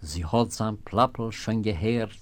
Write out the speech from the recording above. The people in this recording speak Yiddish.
Sie hat sein Plappel schon gehört,